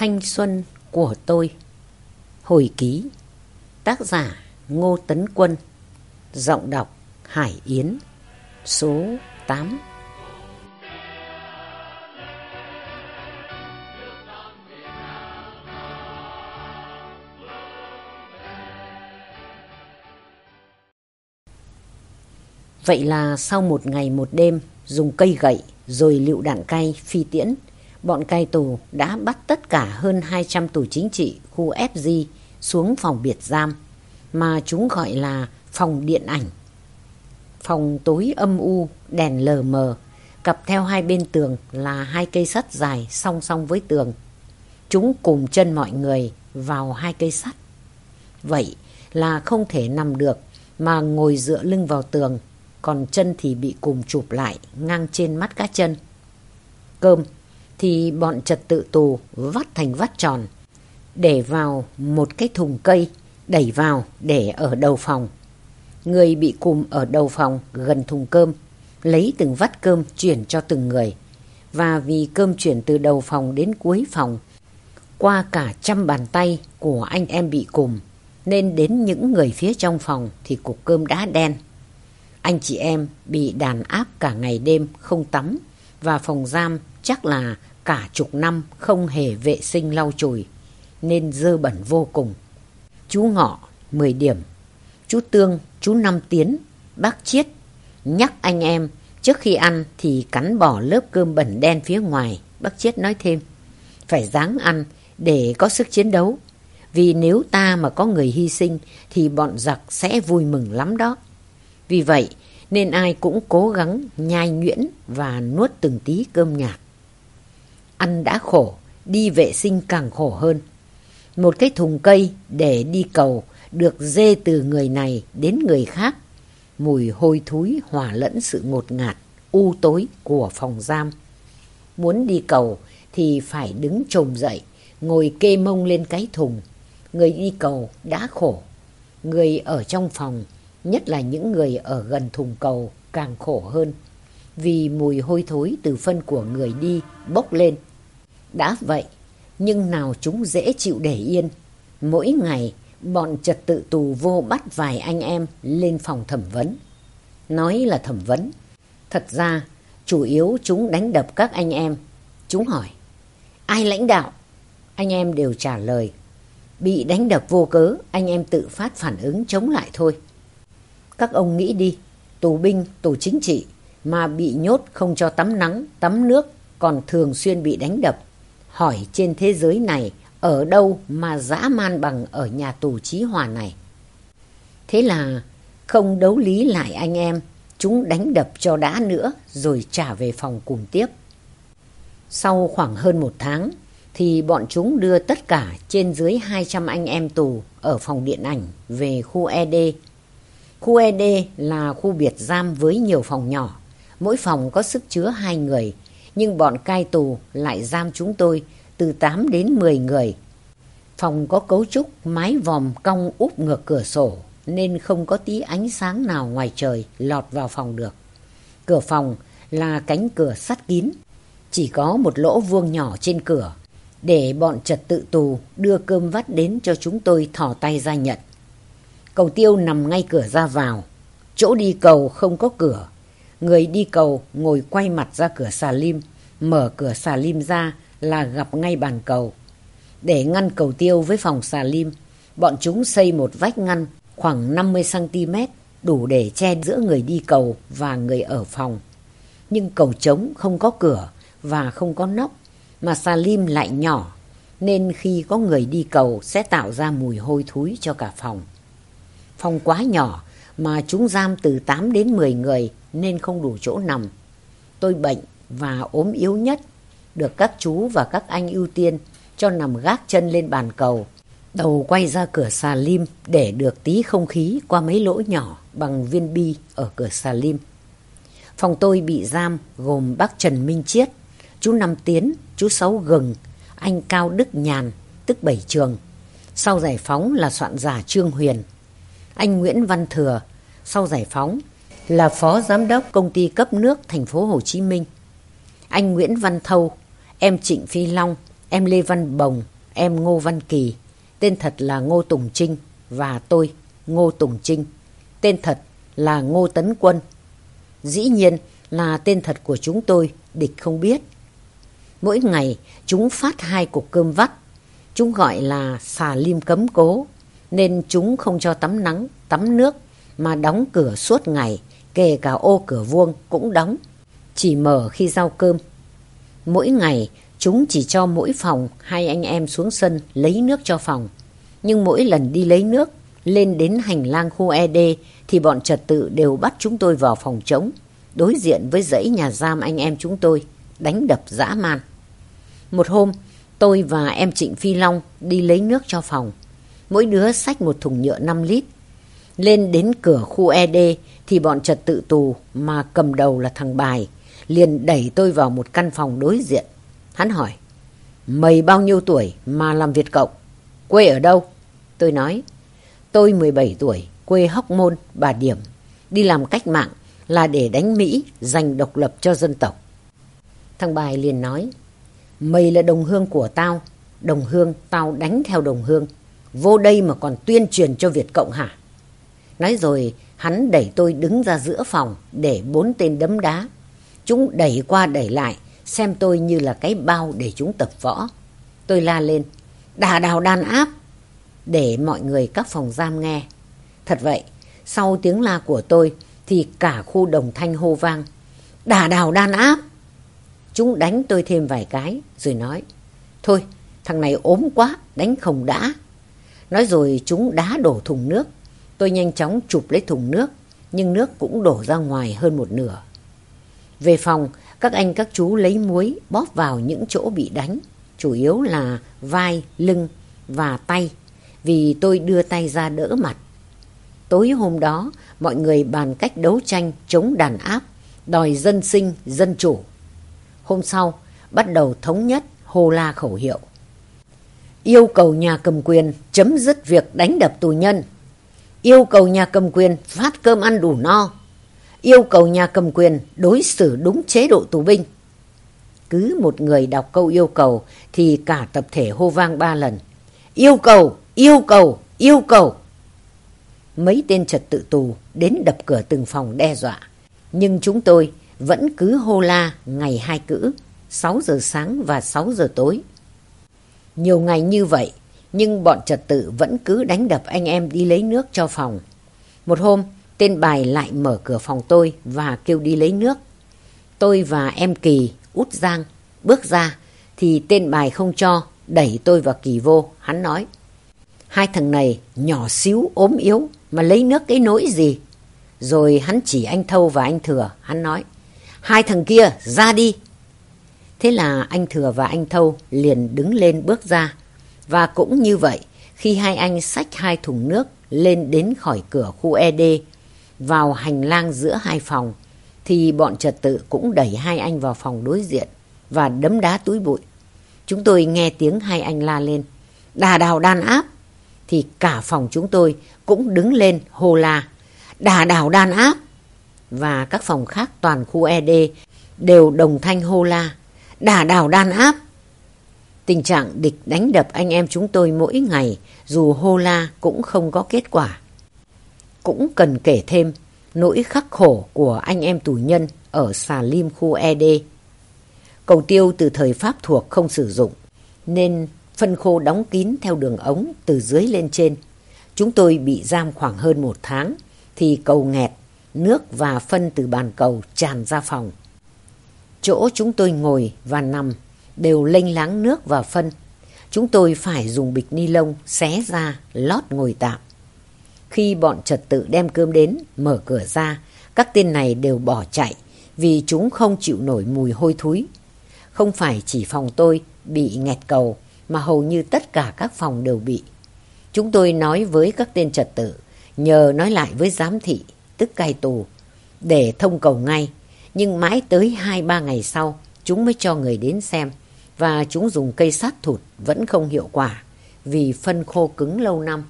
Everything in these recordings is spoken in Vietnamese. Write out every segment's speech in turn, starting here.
Thanh xuân của tôi. Hồi ký, Tác giả Ngô Tấn Quân, Giọng đọc Hải Yến, Số 8 Vậy là sau một ngày một đêm dùng cây gậy rồi lựu đạn cay phi tiễn bọn cai tù đã bắt tất cả hơn 200 tù chính trị khu FG xuống phòng biệt giam mà chúng gọi là phòng điện ảnh. Phòng tối âm u, đèn lờ mờ, cặp theo hai bên tường là hai cây sắt dài song song với tường. Chúng cùng chân mọi người vào hai cây sắt. Vậy là không thể nằm được mà ngồi dựa lưng vào tường, còn chân thì bị cùng chụp lại ngang trên mắt cá chân. Cơm thì bọn trật tự tù vắt thành vắt tròn, để vào một cái thùng cây, đẩy vào để ở đầu phòng. Người bị cùm ở đầu phòng gần thùng cơm, lấy từng vắt cơm chuyển cho từng người. Và vì cơm chuyển từ đầu phòng đến cuối phòng, qua cả trăm bàn tay của anh em bị cùm, nên đến những người phía trong phòng thì cục cơm đã đen. Anh chị em bị đàn áp cả ngày đêm không tắm và phòng giam chắc là cả chục năm không hề vệ sinh lau chùi nên dơ bẩn vô cùng. Chú Ngọ 10 điểm, chú Tương, chú Năm Tiến, bác Chiết nhắc anh em trước khi ăn thì cắn bỏ lớp cơm bẩn đen phía ngoài, bác Chiết nói thêm. Phải dáng ăn để có sức chiến đấu, vì nếu ta mà có người hy sinh thì bọn giặc sẽ vui mừng lắm đó. Vì vậy nên ai cũng cố gắng nhai nhuyễn và nuốt từng tí cơm nhạt. Ăn đã khổ, đi vệ sinh càng khổ hơn. Một cái thùng cây để đi cầu được dê từ người này đến người khác. Mùi hôi thúi hòa lẫn sự ngột ngạt, u tối của phòng giam. Muốn đi cầu thì phải đứng trồm dậy, ngồi kê mông lên cái thùng. Người đi cầu đã khổ. Người ở trong phòng, nhất là những người ở gần thùng cầu càng khổ hơn. Vì mùi hôi thối từ phân của người đi bốc lên đã vậy, nhưng nào chúng dễ chịu để yên. Mỗi ngày, bọn trật tự tù vô bắt vài anh em lên phòng thẩm vấn. Nói là thẩm vấn. Thật ra, chủ yếu chúng đánh đập các anh em. Chúng hỏi, ai lãnh đạo? Anh em đều trả lời, bị đánh đập vô cớ, anh em tự phát phản ứng chống lại thôi. Các ông nghĩ đi, tù binh, tù chính trị mà bị nhốt không cho tắm nắng, tắm nước, còn thường xuyên bị đánh đập hỏi trên thế giới này ở đâu mà dã man bằng ở nhà tù trí hòa này. Thế là không đấu lý lại anh em, chúng đánh đập cho đã nữa rồi trả về phòng cùng tiếp. Sau khoảng hơn một tháng thì bọn chúng đưa tất cả trên dưới 200 anh em tù ở phòng điện ảnh về khu ED. Khu ED là khu biệt giam với nhiều phòng nhỏ, mỗi phòng có sức chứa hai người nhưng bọn cai tù lại giam chúng tôi từ 8 đến 10 người. Phòng có cấu trúc mái vòm cong úp ngược cửa sổ nên không có tí ánh sáng nào ngoài trời lọt vào phòng được. Cửa phòng là cánh cửa sắt kín, chỉ có một lỗ vuông nhỏ trên cửa để bọn trật tự tù đưa cơm vắt đến cho chúng tôi thỏ tay ra nhận. Cầu tiêu nằm ngay cửa ra vào, chỗ đi cầu không có cửa Người đi cầu ngồi quay mặt ra cửa xà lim, mở cửa xà lim ra là gặp ngay bàn cầu. Để ngăn cầu tiêu với phòng xà lim, bọn chúng xây một vách ngăn khoảng 50cm đủ để che giữa người đi cầu và người ở phòng. Nhưng cầu trống không có cửa và không có nóc, mà xà lim lại nhỏ, nên khi có người đi cầu sẽ tạo ra mùi hôi thúi cho cả phòng. Phòng quá nhỏ mà chúng giam từ 8 đến 10 người nên không đủ chỗ nằm. Tôi bệnh và ốm yếu nhất, được các chú và các anh ưu tiên cho nằm gác chân lên bàn cầu. Đầu quay ra cửa xà lim để được tí không khí qua mấy lỗ nhỏ bằng viên bi ở cửa xà lim. Phòng tôi bị giam gồm bác Trần Minh Chiết, chú Năm Tiến, chú Sáu Gừng, anh Cao Đức Nhàn, tức Bảy Trường. Sau giải phóng là soạn giả Trương Huyền. Anh Nguyễn Văn Thừa, sau giải phóng là phó giám đốc công ty cấp nước thành phố Hồ Chí Minh. Anh Nguyễn Văn Thâu, em Trịnh Phi Long, em Lê Văn Bồng, em Ngô Văn Kỳ, tên thật là Ngô Tùng Trinh và tôi, Ngô Tùng Trinh, tên thật là Ngô Tấn Quân. Dĩ nhiên là tên thật của chúng tôi, địch không biết. Mỗi ngày chúng phát hai cục cơm vắt, chúng gọi là xà lim cấm cố, nên chúng không cho tắm nắng, tắm nước, mà đóng cửa suốt ngày, kể cả ô cửa vuông cũng đóng, chỉ mở khi giao cơm. Mỗi ngày chúng chỉ cho mỗi phòng hai anh em xuống sân lấy nước cho phòng. Nhưng mỗi lần đi lấy nước, lên đến hành lang khu ED thì bọn trật tự đều bắt chúng tôi vào phòng trống, đối diện với dãy nhà giam anh em chúng tôi, đánh đập dã man. Một hôm, tôi và em Trịnh Phi Long đi lấy nước cho phòng. Mỗi đứa xách một thùng nhựa 5 lít. Lên đến cửa khu ED thì bọn trật tự tù mà cầm đầu là thằng Bài liền đẩy tôi vào một căn phòng đối diện. Hắn hỏi, mày bao nhiêu tuổi mà làm Việt Cộng? Quê ở đâu? Tôi nói, tôi 17 tuổi, quê Hóc Môn, Bà Điểm. Đi làm cách mạng là để đánh Mỹ, giành độc lập cho dân tộc. Thằng Bài liền nói, mày là đồng hương của tao, đồng hương tao đánh theo đồng hương. Vô đây mà còn tuyên truyền cho Việt Cộng hả? Nói rồi hắn đẩy tôi đứng ra giữa phòng để bốn tên đấm đá. Chúng đẩy qua đẩy lại, xem tôi như là cái bao để chúng tập võ. Tôi la lên, đà đào đàn áp, để mọi người các phòng giam nghe. Thật vậy, sau tiếng la của tôi thì cả khu đồng thanh hô vang, đà đào đàn áp. Chúng đánh tôi thêm vài cái rồi nói, thôi thằng này ốm quá, đánh không đã. Nói rồi chúng đá đổ thùng nước. Tôi nhanh chóng chụp lấy thùng nước, nhưng nước cũng đổ ra ngoài hơn một nửa. Về phòng, các anh các chú lấy muối bóp vào những chỗ bị đánh, chủ yếu là vai, lưng và tay, vì tôi đưa tay ra đỡ mặt. Tối hôm đó, mọi người bàn cách đấu tranh chống đàn áp, đòi dân sinh, dân chủ. Hôm sau, bắt đầu thống nhất hô la khẩu hiệu. Yêu cầu nhà cầm quyền chấm dứt việc đánh đập tù nhân. Yêu cầu nhà cầm quyền phát cơm ăn đủ no yêu cầu nhà cầm quyền đối xử đúng chế độ tù binh. Cứ một người đọc câu yêu cầu thì cả tập thể hô vang ba lần. Yêu cầu, yêu cầu, yêu cầu. Mấy tên trật tự tù đến đập cửa từng phòng đe dọa. Nhưng chúng tôi vẫn cứ hô la ngày hai cữ, 6 giờ sáng và 6 giờ tối. Nhiều ngày như vậy, nhưng bọn trật tự vẫn cứ đánh đập anh em đi lấy nước cho phòng. Một hôm, Tên bài lại mở cửa phòng tôi và kêu đi lấy nước. Tôi và em Kỳ, út Giang, bước ra thì tên bài không cho, đẩy tôi và Kỳ vô. Hắn nói, hai thằng này nhỏ xíu ốm yếu mà lấy nước cái nỗi gì. Rồi hắn chỉ anh Thâu và anh Thừa, hắn nói, hai thằng kia ra đi. Thế là anh Thừa và anh Thâu liền đứng lên bước ra. Và cũng như vậy, khi hai anh xách hai thùng nước lên đến khỏi cửa khu ED vào hành lang giữa hai phòng thì bọn trật tự cũng đẩy hai anh vào phòng đối diện và đấm đá túi bụi. Chúng tôi nghe tiếng hai anh la lên, đà đào đàn áp, thì cả phòng chúng tôi cũng đứng lên hô la, đà đào đàn áp. Và các phòng khác toàn khu ED đều đồng thanh hô la, đà đào đàn áp. Tình trạng địch đánh đập anh em chúng tôi mỗi ngày dù hô la cũng không có kết quả cũng cần kể thêm nỗi khắc khổ của anh em tù nhân ở xà lim khu ED. Cầu tiêu từ thời Pháp thuộc không sử dụng, nên phân khô đóng kín theo đường ống từ dưới lên trên. Chúng tôi bị giam khoảng hơn một tháng, thì cầu nghẹt, nước và phân từ bàn cầu tràn ra phòng. Chỗ chúng tôi ngồi và nằm đều lênh láng nước và phân. Chúng tôi phải dùng bịch ni lông xé ra lót ngồi tạm. Khi bọn trật tự đem cơm đến, mở cửa ra, các tên này đều bỏ chạy vì chúng không chịu nổi mùi hôi thúi. Không phải chỉ phòng tôi bị nghẹt cầu mà hầu như tất cả các phòng đều bị. Chúng tôi nói với các tên trật tự, nhờ nói lại với giám thị, tức cai tù, để thông cầu ngay. Nhưng mãi tới 2-3 ngày sau, chúng mới cho người đến xem và chúng dùng cây sắt thụt vẫn không hiệu quả vì phân khô cứng lâu năm.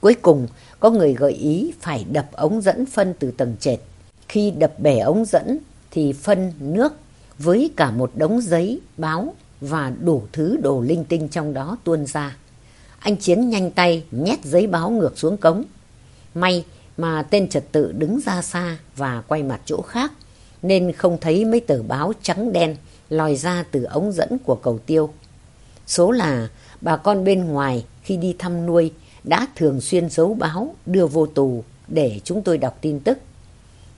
Cuối cùng, có người gợi ý phải đập ống dẫn phân từ tầng trệt. Khi đập bể ống dẫn thì phân, nước với cả một đống giấy, báo và đủ thứ đồ linh tinh trong đó tuôn ra. Anh Chiến nhanh tay nhét giấy báo ngược xuống cống. May mà tên trật tự đứng ra xa và quay mặt chỗ khác nên không thấy mấy tờ báo trắng đen lòi ra từ ống dẫn của cầu tiêu. Số là bà con bên ngoài khi đi thăm nuôi đã thường xuyên giấu báo đưa vô tù để chúng tôi đọc tin tức.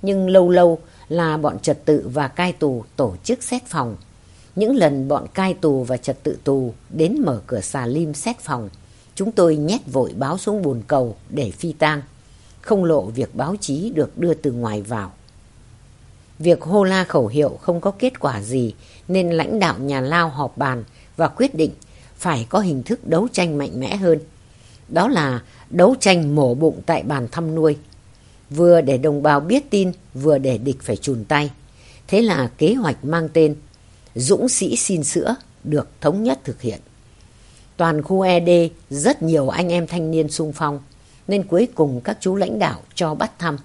Nhưng lâu lâu là bọn trật tự và cai tù tổ chức xét phòng. Những lần bọn cai tù và trật tự tù đến mở cửa xà lim xét phòng, chúng tôi nhét vội báo xuống bồn cầu để phi tang, không lộ việc báo chí được đưa từ ngoài vào. Việc hô la khẩu hiệu không có kết quả gì nên lãnh đạo nhà Lao họp bàn và quyết định phải có hình thức đấu tranh mạnh mẽ hơn. Đó là đấu tranh mổ bụng tại bàn thăm nuôi. Vừa để đồng bào biết tin, vừa để địch phải chùn tay. Thế là kế hoạch mang tên Dũng sĩ xin sữa được thống nhất thực hiện. Toàn khu ED rất nhiều anh em thanh niên sung phong, nên cuối cùng các chú lãnh đạo cho bắt thăm.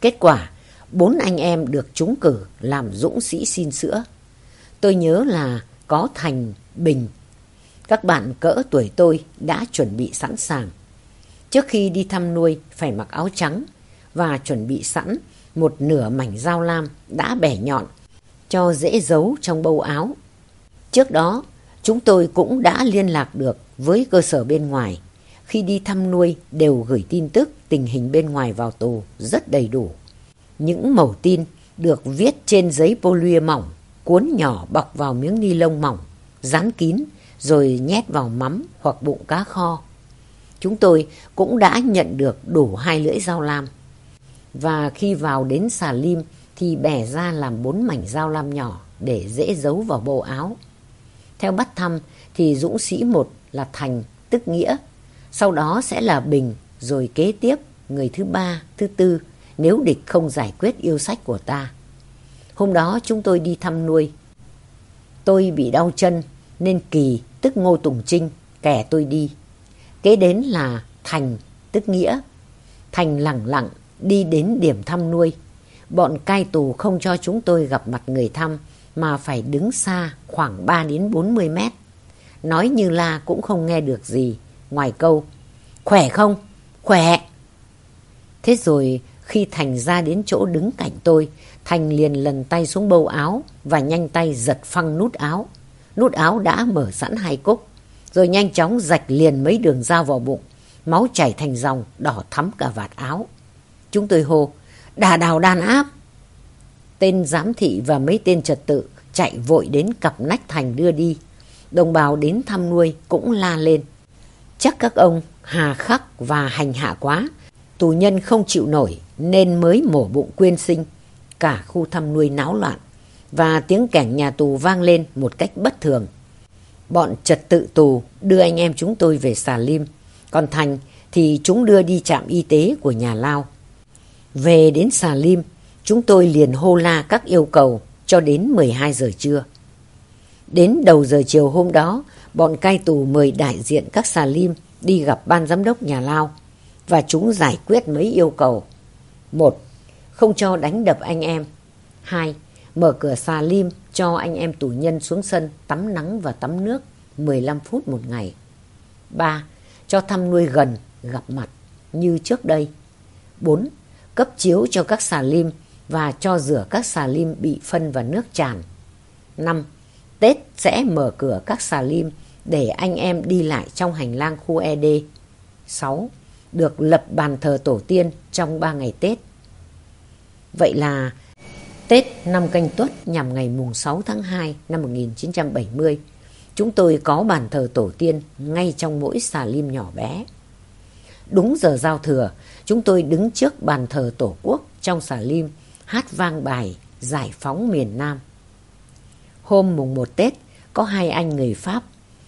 Kết quả, bốn anh em được trúng cử làm dũng sĩ xin sữa. Tôi nhớ là có Thành, Bình. Các bạn cỡ tuổi tôi đã chuẩn bị sẵn sàng. Trước khi đi thăm nuôi phải mặc áo trắng và chuẩn bị sẵn một nửa mảnh dao lam đã bẻ nhọn cho dễ giấu trong bâu áo. Trước đó, chúng tôi cũng đã liên lạc được với cơ sở bên ngoài. Khi đi thăm nuôi đều gửi tin tức tình hình bên ngoài vào tù rất đầy đủ. Những mẩu tin được viết trên giấy polyê mỏng, cuốn nhỏ bọc vào miếng ni lông mỏng, dán kín rồi nhét vào mắm hoặc bụng cá kho. Chúng tôi cũng đã nhận được đủ hai lưỡi dao lam. Và khi vào đến xà lim thì bẻ ra làm bốn mảnh dao lam nhỏ để dễ giấu vào bộ áo. Theo bắt thăm thì dũng sĩ một là Thành, tức Nghĩa. Sau đó sẽ là Bình, rồi kế tiếp người thứ ba, thứ tư nếu địch không giải quyết yêu sách của ta. Hôm đó chúng tôi đi thăm nuôi. Tôi bị đau chân nên Kỳ, tức Ngô Tùng Trinh, kẻ tôi đi. Kế đến là Thành, tức Nghĩa. Thành lẳng lặng đi đến điểm thăm nuôi. Bọn cai tù không cho chúng tôi gặp mặt người thăm mà phải đứng xa khoảng 3 đến 40 mét. Nói như la cũng không nghe được gì ngoài câu Khỏe không? Khỏe! Thế rồi khi Thành ra đến chỗ đứng cạnh tôi, Thành liền lần tay xuống bâu áo và nhanh tay giật phăng nút áo. Nút áo đã mở sẵn hai cúc, rồi nhanh chóng rạch liền mấy đường dao vào bụng. Máu chảy thành dòng, đỏ thắm cả vạt áo. Chúng tôi hô, đà đào đàn áp. Tên giám thị và mấy tên trật tự chạy vội đến cặp nách Thành đưa đi. Đồng bào đến thăm nuôi cũng la lên. Chắc các ông hà khắc và hành hạ quá, tù nhân không chịu nổi nên mới mổ bụng quyên sinh. Cả khu thăm nuôi náo loạn và tiếng kẻng nhà tù vang lên một cách bất thường. Bọn trật tự tù đưa anh em chúng tôi về xà lim, còn Thành thì chúng đưa đi trạm y tế của nhà Lao. Về đến xà lim, chúng tôi liền hô la các yêu cầu cho đến 12 giờ trưa. Đến đầu giờ chiều hôm đó, bọn cai tù mời đại diện các xà lim đi gặp ban giám đốc nhà Lao và chúng giải quyết mấy yêu cầu. Một, không cho đánh đập anh em. Hai, mở cửa xà lim cho anh em tù nhân xuống sân tắm nắng và tắm nước 15 phút một ngày. Ba, cho thăm nuôi gần, gặp mặt như trước đây. Bốn, cấp chiếu cho các xà lim và cho rửa các xà lim bị phân và nước tràn. Năm, Tết sẽ mở cửa các xà lim để anh em đi lại trong hành lang khu ED. 6. Được lập bàn thờ tổ tiên trong 3 ngày Tết. Vậy là Tết năm canh tuất nhằm ngày mùng 6 tháng 2 năm 1970, chúng tôi có bàn thờ tổ tiên ngay trong mỗi xà lim nhỏ bé. Đúng giờ giao thừa, chúng tôi đứng trước bàn thờ tổ quốc trong xà lim hát vang bài giải phóng miền Nam. Hôm mùng 1 Tết, có hai anh người Pháp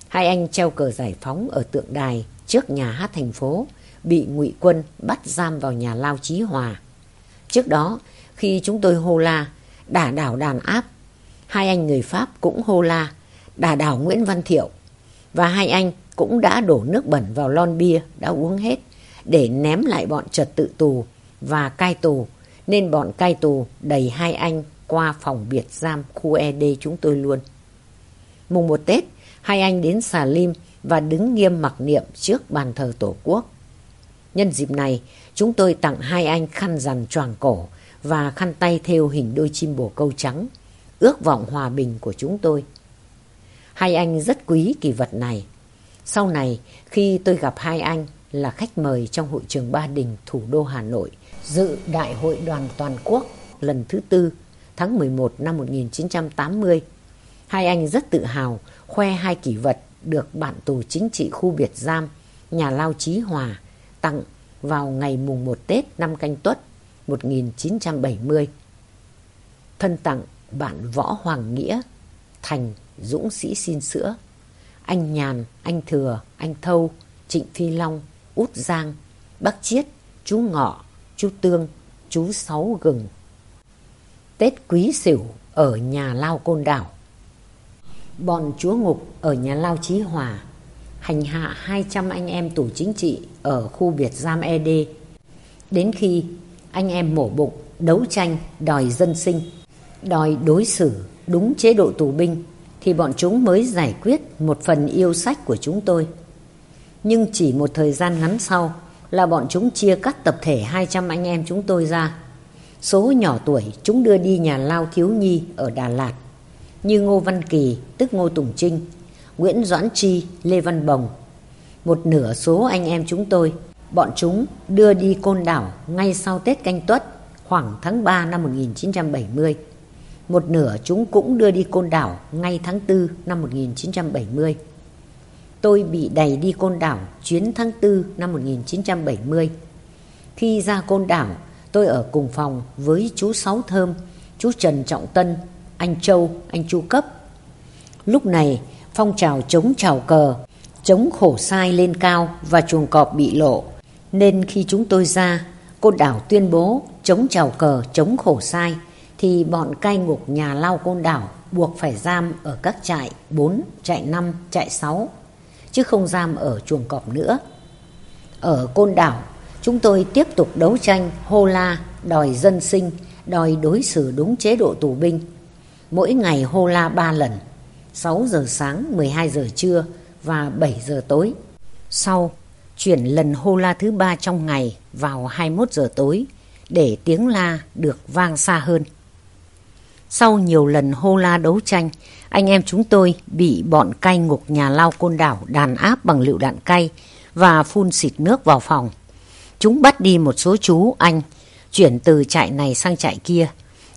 Hai anh treo cờ giải phóng ở tượng đài trước nhà hát thành phố, bị ngụy quân bắt giam vào nhà lao chí hòa. Trước đó, khi chúng tôi hô la, đả đảo đàn áp, hai anh người Pháp cũng hô la, đả đảo Nguyễn Văn Thiệu. Và hai anh cũng đã đổ nước bẩn vào lon bia đã uống hết để ném lại bọn trật tự tù và cai tù, nên bọn cai tù đẩy hai anh qua phòng biệt giam khu ED chúng tôi luôn. Mùng một Tết, hai anh đến xà lim và đứng nghiêm mặc niệm trước bàn thờ Tổ quốc. Nhân dịp này, chúng tôi tặng hai anh khăn rằn choàng cổ và khăn tay thêu hình đôi chim bồ câu trắng, ước vọng hòa bình của chúng tôi. Hai anh rất quý kỳ vật này. Sau này, khi tôi gặp hai anh là khách mời trong hội trường Ba Đình, thủ đô Hà Nội, dự Đại hội đoàn toàn quốc lần thứ tư tháng 11 năm 1980. Hai anh rất tự hào khoe hai kỷ vật được bạn tù chính trị khu biệt giam nhà lao Chí Hòa tặng vào ngày mùng 1 Tết năm Canh Tuất 1970. Thân tặng bạn Võ Hoàng Nghĩa, Thành, Dũng Sĩ xin sữa, anh Nhàn, anh Thừa, anh Thâu, Trịnh Phi Long, Út Giang, bắc Chiết, chú Ngọ, chú Tương, chú Sáu Gừng. Tết Quý Sửu ở nhà lao Côn Đảo. Bọn chúa ngục ở nhà lao Chí Hòa hành hạ 200 anh em tù chính trị ở khu biệt giam ED. Đến khi anh em mổ bụng, đấu tranh, đòi dân sinh, đòi đối xử đúng chế độ tù binh thì bọn chúng mới giải quyết một phần yêu sách của chúng tôi. Nhưng chỉ một thời gian ngắn sau là bọn chúng chia cắt tập thể 200 anh em chúng tôi ra. Số nhỏ tuổi chúng đưa đi nhà lao thiếu nhi ở Đà Lạt như Ngô Văn Kỳ tức Ngô Tùng Trinh, Nguyễn Doãn Chi, Lê Văn Bồng. Một nửa số anh em chúng tôi, bọn chúng đưa đi Côn Đảo ngay sau Tết Canh Tuất khoảng tháng 3 năm 1970. Một nửa chúng cũng đưa đi Côn Đảo ngay tháng 4 năm 1970. Tôi bị đẩy đi Côn Đảo chuyến tháng 4 năm 1970. Khi ra Côn Đảo, tôi ở cùng phòng với chú Sáu Thơm, chú Trần Trọng Tân, anh Châu, anh Chu Cấp. Lúc này, phong trào chống trào cờ, chống khổ sai lên cao và chuồng cọp bị lộ. Nên khi chúng tôi ra, cô Đảo tuyên bố chống trào cờ, chống khổ sai, thì bọn cai ngục nhà lao Côn Đảo buộc phải giam ở các trại 4, trại 5, trại 6, chứ không giam ở chuồng cọp nữa. Ở Côn Đảo, chúng tôi tiếp tục đấu tranh hô la, đòi dân sinh, đòi đối xử đúng chế độ tù binh. Mỗi ngày hô la 3 lần, 6 giờ sáng, 12 giờ trưa và 7 giờ tối. Sau, chuyển lần hô la thứ ba trong ngày vào 21 giờ tối để tiếng la được vang xa hơn. Sau nhiều lần hô la đấu tranh, anh em chúng tôi bị bọn cai ngục nhà lao côn đảo đàn áp bằng lựu đạn cay và phun xịt nước vào phòng. Chúng bắt đi một số chú anh, chuyển từ trại này sang trại kia.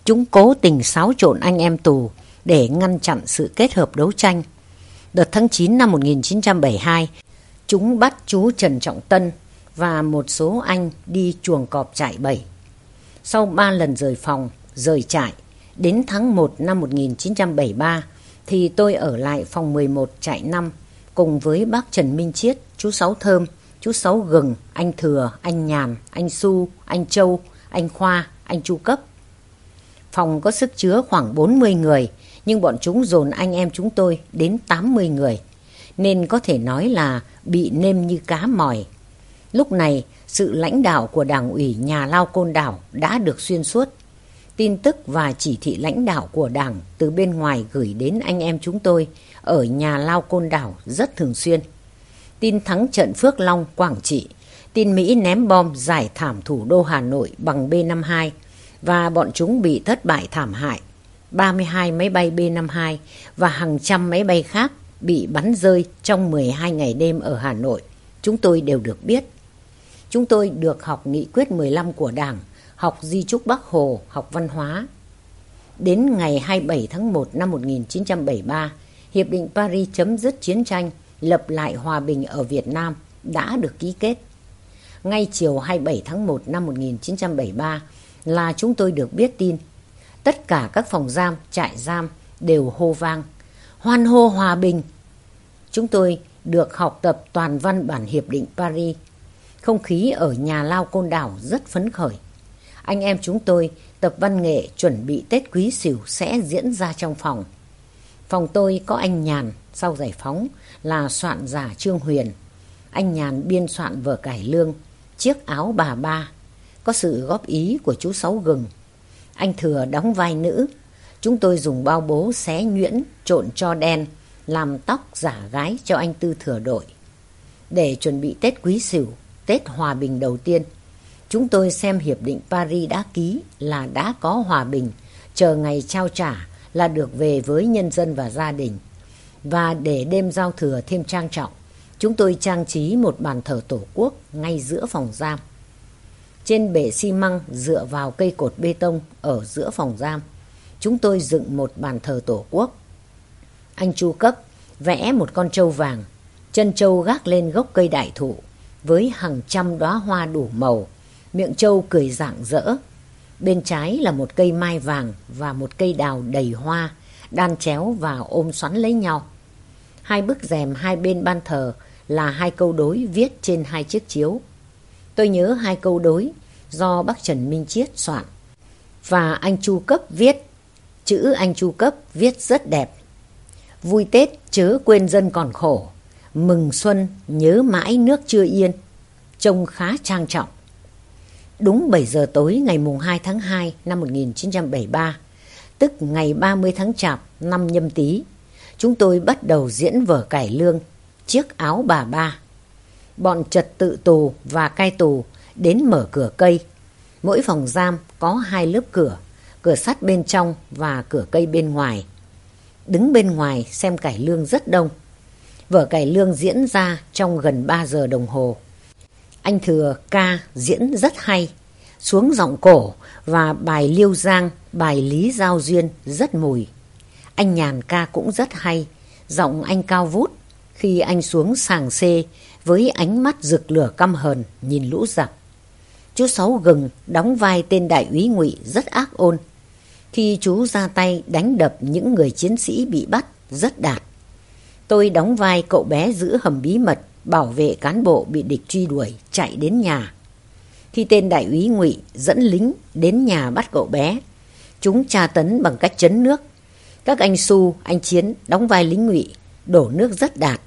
Chúng cố tình xáo trộn anh em tù để ngăn chặn sự kết hợp đấu tranh. Đợt tháng 9 năm 1972, chúng bắt chú Trần Trọng Tân và một số anh đi chuồng cọp trại 7. Sau 3 lần rời phòng, rời trại, đến tháng 1 năm 1973 thì tôi ở lại phòng 11 trại 5 cùng với bác Trần Minh Chiết, chú Sáu Thơm, chú Sáu Gừng, anh Thừa, anh Nhàn, anh Su, anh Châu, anh Khoa, anh Chu Cấp. Phòng có sức chứa khoảng 40 người, nhưng bọn chúng dồn anh em chúng tôi đến 80 người, nên có thể nói là bị nêm như cá mòi. Lúc này, sự lãnh đạo của đảng ủy nhà lao côn đảo đã được xuyên suốt. Tin tức và chỉ thị lãnh đạo của đảng từ bên ngoài gửi đến anh em chúng tôi ở nhà lao côn đảo rất thường xuyên. Tin thắng trận Phước Long, Quảng Trị, tin Mỹ ném bom giải thảm thủ đô Hà Nội bằng B-52 và bọn chúng bị thất bại thảm hại 32 máy bay B-52 và hàng trăm máy bay khác bị bắn rơi trong 12 ngày đêm ở Hà Nội. Chúng tôi đều được biết. Chúng tôi được học nghị quyết 15 của Đảng, học di trúc Bắc Hồ, học văn hóa. Đến ngày 27 tháng 1 năm 1973, Hiệp định Paris chấm dứt chiến tranh, lập lại hòa bình ở Việt Nam đã được ký kết. Ngay chiều 27 tháng 1 năm 1973 là chúng tôi được biết tin tất cả các phòng giam, trại giam đều hô vang. Hoan hô hòa bình. Chúng tôi được học tập toàn văn bản Hiệp định Paris. Không khí ở nhà lao côn đảo rất phấn khởi. Anh em chúng tôi tập văn nghệ chuẩn bị Tết Quý Sửu sẽ diễn ra trong phòng. Phòng tôi có anh Nhàn sau giải phóng là soạn giả Trương Huyền. Anh Nhàn biên soạn vở cải lương, chiếc áo bà ba. Có sự góp ý của chú Sáu Gừng anh Thừa đóng vai nữ. Chúng tôi dùng bao bố xé nhuyễn, trộn cho đen, làm tóc giả gái cho anh Tư thừa đội. Để chuẩn bị Tết Quý Sửu, Tết Hòa Bình đầu tiên, chúng tôi xem Hiệp định Paris đã ký là đã có hòa bình, chờ ngày trao trả là được về với nhân dân và gia đình. Và để đêm giao thừa thêm trang trọng, chúng tôi trang trí một bàn thờ tổ quốc ngay giữa phòng giam. Trên bể xi măng dựa vào cây cột bê tông ở giữa phòng giam, chúng tôi dựng một bàn thờ tổ quốc. Anh Chu Cấp vẽ một con trâu vàng, chân trâu gác lên gốc cây đại thụ với hàng trăm đóa hoa đủ màu, miệng trâu cười rạng rỡ. Bên trái là một cây mai vàng và một cây đào đầy hoa, đan chéo và ôm xoắn lấy nhau. Hai bức rèm hai bên ban thờ là hai câu đối viết trên hai chiếc chiếu. Tôi nhớ hai câu đối do bác Trần Minh Chiết soạn. Và anh Chu Cấp viết, chữ anh Chu Cấp viết rất đẹp. Vui Tết chớ quên dân còn khổ, mừng xuân nhớ mãi nước chưa yên, trông khá trang trọng. Đúng 7 giờ tối ngày mùng 2 tháng 2 năm 1973, tức ngày 30 tháng Chạp năm nhâm tý, chúng tôi bắt đầu diễn vở cải lương Chiếc áo bà ba. Bọn trật tự tù và cai tù đến mở cửa cây. Mỗi phòng giam có hai lớp cửa, cửa sắt bên trong và cửa cây bên ngoài. Đứng bên ngoài xem cải lương rất đông. Vở cải lương diễn ra trong gần 3 giờ đồng hồ. Anh Thừa ca diễn rất hay, xuống giọng cổ và bài Liêu Giang, bài Lý Giao Duyên rất mùi. Anh Nhàn ca cũng rất hay, giọng anh cao vút khi anh xuống sàng xê với ánh mắt rực lửa căm hờn nhìn lũ giặc. Chú Sáu Gừng đóng vai tên đại úy ngụy rất ác ôn. Khi chú ra tay đánh đập những người chiến sĩ bị bắt rất đạt. Tôi đóng vai cậu bé giữ hầm bí mật bảo vệ cán bộ bị địch truy đuổi chạy đến nhà. Khi tên đại úy ngụy dẫn lính đến nhà bắt cậu bé, chúng tra tấn bằng cách chấn nước. Các anh Su, anh Chiến đóng vai lính ngụy, đổ nước rất đạt.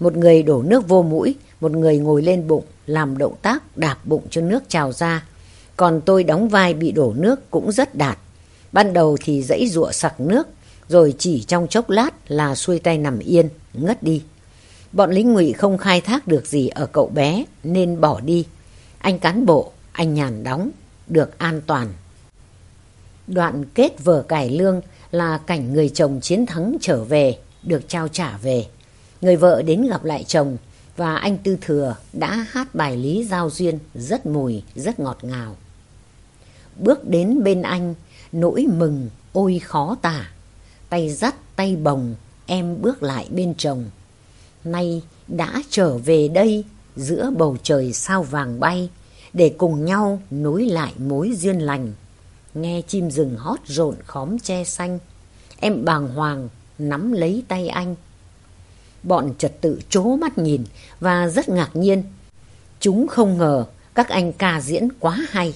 Một người đổ nước vô mũi, một người ngồi lên bụng, làm động tác đạp bụng cho nước trào ra. Còn tôi đóng vai bị đổ nước cũng rất đạt. Ban đầu thì dãy ruộng sặc nước, rồi chỉ trong chốc lát là xuôi tay nằm yên, ngất đi. Bọn lính ngụy không khai thác được gì ở cậu bé nên bỏ đi. Anh cán bộ, anh nhàn đóng, được an toàn. Đoạn kết vở cải lương là cảnh người chồng chiến thắng trở về, được trao trả về. Người vợ đến gặp lại chồng và anh Tư Thừa đã hát bài Lý Giao Duyên rất mùi, rất ngọt ngào. Bước đến bên anh, nỗi mừng ôi khó tả. Tay dắt tay bồng, em bước lại bên chồng. Nay đã trở về đây giữa bầu trời sao vàng bay để cùng nhau nối lại mối duyên lành. Nghe chim rừng hót rộn khóm tre xanh, em bàng hoàng nắm lấy tay anh Bọn trật tự trố mắt nhìn và rất ngạc nhiên. Chúng không ngờ các anh ca diễn quá hay.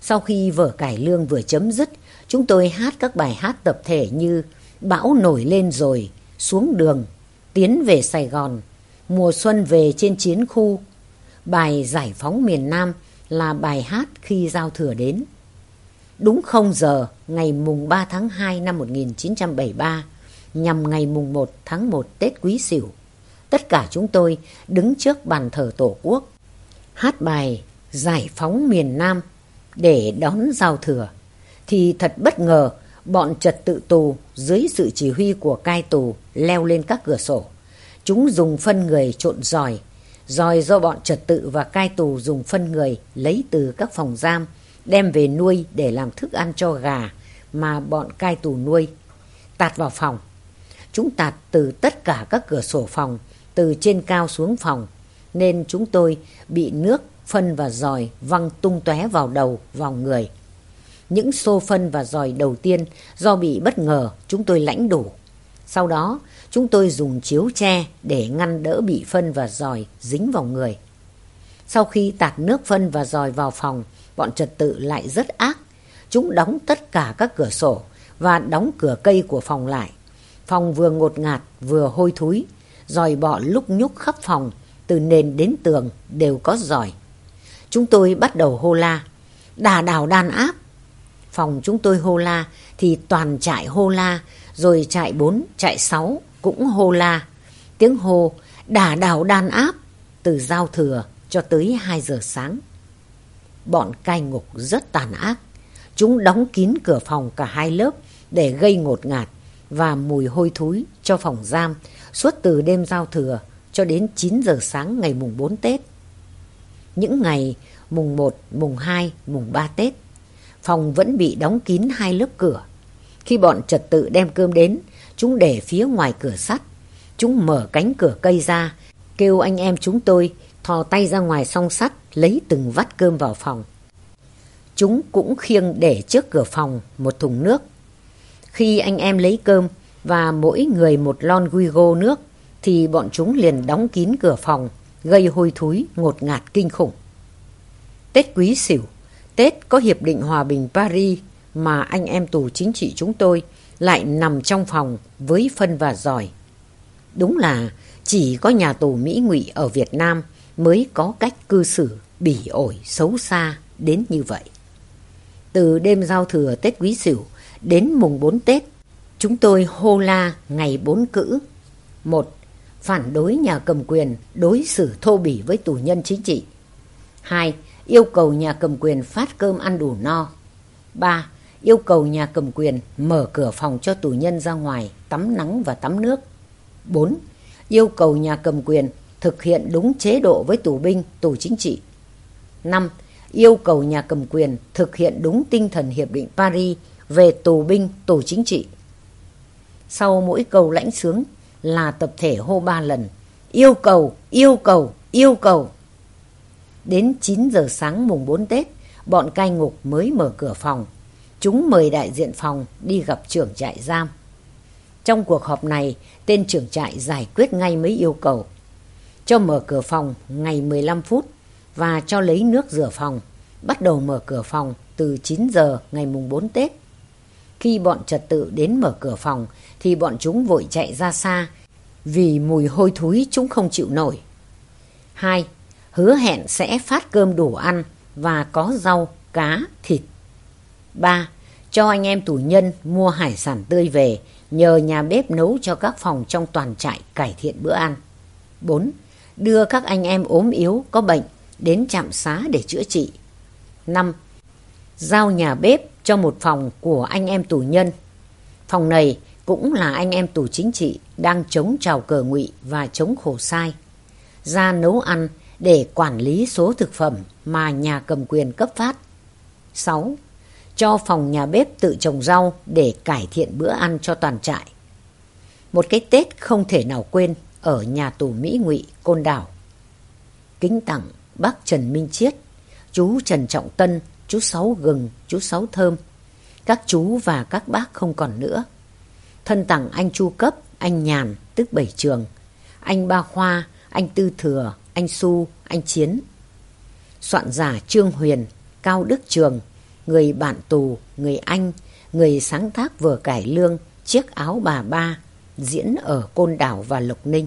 Sau khi vở cải lương vừa chấm dứt, chúng tôi hát các bài hát tập thể như Bão nổi lên rồi, Xuống đường, Tiến về Sài Gòn, Mùa xuân về trên chiến khu. Bài Giải phóng miền Nam là bài hát khi giao thừa đến. Đúng không giờ, ngày mùng 3 tháng 2 năm 1973, nhằm ngày mùng 1 tháng 1 Tết Quý Sửu. Tất cả chúng tôi đứng trước bàn thờ Tổ quốc, hát bài Giải phóng miền Nam để đón giao thừa. Thì thật bất ngờ, bọn trật tự tù dưới sự chỉ huy của cai tù leo lên các cửa sổ. Chúng dùng phân người trộn giỏi, giỏi do bọn trật tự và cai tù dùng phân người lấy từ các phòng giam, đem về nuôi để làm thức ăn cho gà mà bọn cai tù nuôi. Tạt vào phòng, Chúng tạt từ tất cả các cửa sổ phòng, từ trên cao xuống phòng, nên chúng tôi bị nước, phân và giòi văng tung tóe vào đầu, vào người. Những xô phân và giòi đầu tiên do bị bất ngờ chúng tôi lãnh đủ. Sau đó chúng tôi dùng chiếu tre để ngăn đỡ bị phân và giòi dính vào người. Sau khi tạt nước phân và giòi vào phòng, bọn trật tự lại rất ác. Chúng đóng tất cả các cửa sổ và đóng cửa cây của phòng lại. Phòng vừa ngột ngạt vừa hôi thúi, dòi bọ lúc nhúc khắp phòng, từ nền đến tường đều có giỏi. Chúng tôi bắt đầu hô la, đà đào đàn áp. Phòng chúng tôi hô la thì toàn trại hô la, rồi trại bốn, trại sáu cũng hô la. Tiếng hô đà đảo đàn áp từ giao thừa cho tới 2 giờ sáng. Bọn cai ngục rất tàn ác. Chúng đóng kín cửa phòng cả hai lớp để gây ngột ngạt và mùi hôi thối cho phòng giam suốt từ đêm giao thừa cho đến 9 giờ sáng ngày mùng 4 Tết. Những ngày mùng 1, mùng 2, mùng 3 Tết, phòng vẫn bị đóng kín hai lớp cửa. Khi bọn trật tự đem cơm đến, chúng để phía ngoài cửa sắt. Chúng mở cánh cửa cây ra, kêu anh em chúng tôi thò tay ra ngoài song sắt lấy từng vắt cơm vào phòng. Chúng cũng khiêng để trước cửa phòng một thùng nước. Khi anh em lấy cơm và mỗi người một lon guigo nước thì bọn chúng liền đóng kín cửa phòng, gây hôi thối, ngột ngạt kinh khủng. Tết Quý Sửu, Tết có Hiệp định Hòa bình Paris mà anh em tù chính trị chúng tôi lại nằm trong phòng với phân và giỏi. Đúng là chỉ có nhà tù Mỹ ngụy ở Việt Nam mới có cách cư xử bỉ ổi xấu xa đến như vậy. Từ đêm giao thừa Tết Quý Sửu đến mùng 4 Tết, chúng tôi hô la ngày bốn cữ. Một, phản đối nhà cầm quyền đối xử thô bỉ với tù nhân chính trị. Hai, yêu cầu nhà cầm quyền phát cơm ăn đủ no. Ba, yêu cầu nhà cầm quyền mở cửa phòng cho tù nhân ra ngoài tắm nắng và tắm nước. Bốn, yêu cầu nhà cầm quyền thực hiện đúng chế độ với tù binh, tù chính trị. Năm, yêu cầu nhà cầm quyền thực hiện đúng tinh thần Hiệp định Paris về tù binh, tù chính trị. Sau mỗi câu lãnh sướng là tập thể hô ba lần. Yêu cầu, yêu cầu, yêu cầu. Đến 9 giờ sáng mùng 4 Tết, bọn cai ngục mới mở cửa phòng. Chúng mời đại diện phòng đi gặp trưởng trại giam. Trong cuộc họp này, tên trưởng trại giải quyết ngay mấy yêu cầu. Cho mở cửa phòng ngày 15 phút và cho lấy nước rửa phòng. Bắt đầu mở cửa phòng từ 9 giờ ngày mùng 4 Tết. Khi bọn trật tự đến mở cửa phòng thì bọn chúng vội chạy ra xa vì mùi hôi thối chúng không chịu nổi. Hai, hứa hẹn sẽ phát cơm đủ ăn và có rau, cá, thịt. Ba, cho anh em tù nhân mua hải sản tươi về nhờ nhà bếp nấu cho các phòng trong toàn trại cải thiện bữa ăn. Bốn, đưa các anh em ốm yếu có bệnh đến trạm xá để chữa trị. Năm, giao nhà bếp cho một phòng của anh em tù nhân. Phòng này cũng là anh em tù chính trị đang chống trào cờ ngụy và chống khổ sai. Ra nấu ăn để quản lý số thực phẩm mà nhà cầm quyền cấp phát. 6. Cho phòng nhà bếp tự trồng rau để cải thiện bữa ăn cho toàn trại. Một cái Tết không thể nào quên ở nhà tù Mỹ Ngụy, Côn Đảo. Kính tặng bác Trần Minh Chiết, chú Trần Trọng Tân, chú Sáu Gừng, chú Sáu Thơm. Các chú và các bác không còn nữa. Thân tặng anh Chu Cấp, anh Nhàn, tức Bảy Trường, anh Ba Khoa, anh Tư Thừa, anh Su, anh Chiến. Soạn giả Trương Huyền, Cao Đức Trường, người bạn tù, người Anh, người sáng tác vừa cải lương, chiếc áo bà ba, diễn ở Côn Đảo và Lộc Ninh.